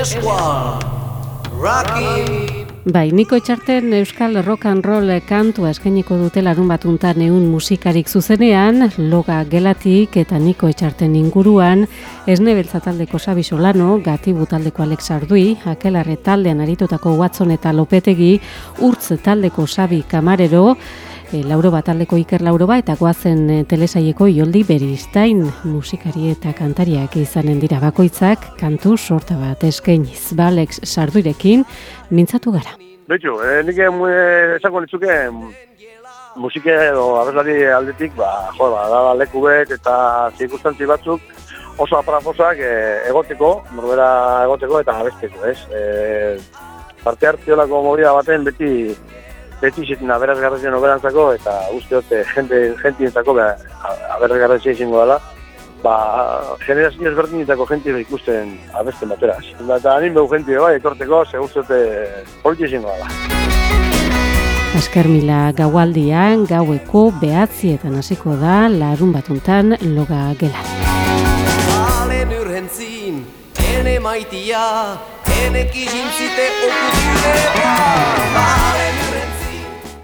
Esquad, Rocky. Bai, Niko Etxarten Euskal Rock and Roll kantua eskainiko dute larun batuntan eun musikarik zuzenean, loga gelatik eta Niko Etxarten inguruan, esne beltza taldeko Sabi Solano, gati taldeko Alex Ardui, akelarre taldean aritutako Watson eta Lopetegi, urtz taldeko Sabi Kamarero, e, lauro bat aldeko Iker Lauroba eta goazen e, telesaieko Ioldi Beristain musikari eta kantariak izanen dira bakoitzak kantu sorta bat eskainiz Balex Sarduirekin mintzatu gara. Beitu, eh, nik esango nitzuke musike edo abeslari aldetik, ba, jo, ba, da leku bet eta zirkustantzi batzuk oso aprafosak eh, egoteko, norbera egoteko eta abesteko, ez? Eh, parte hartziolako moria baten beti beti zitzen aberazgarrazien oberantzako, eta uste dute jente, jentientzako aberazgarrazia izango dela, ba, generazio ezberdinetako jente ikusten abesten batera. Eta anin behu jente bai, etorteko, ze uste dute politi izango dela. Esker mila gaualdian, gaueko behatzietan hasiko da, larun batuntan loga gelan. Balen urhentzin, ene maitia, ene kizintzite okuzidea, balen